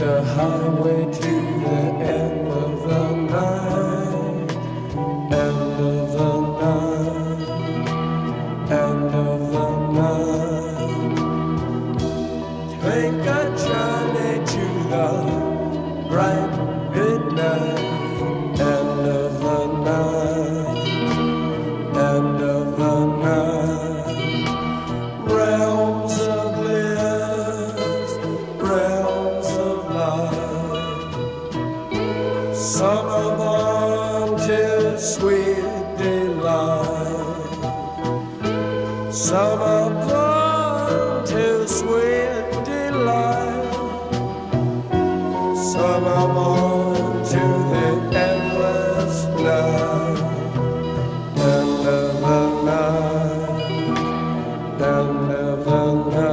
the highway to the end of the night, end of the night, end of the night. Take a journey to the bright on till sweet delight, Summer gone till sweet delight, Summer born to the endless night. End of the night. End of the night.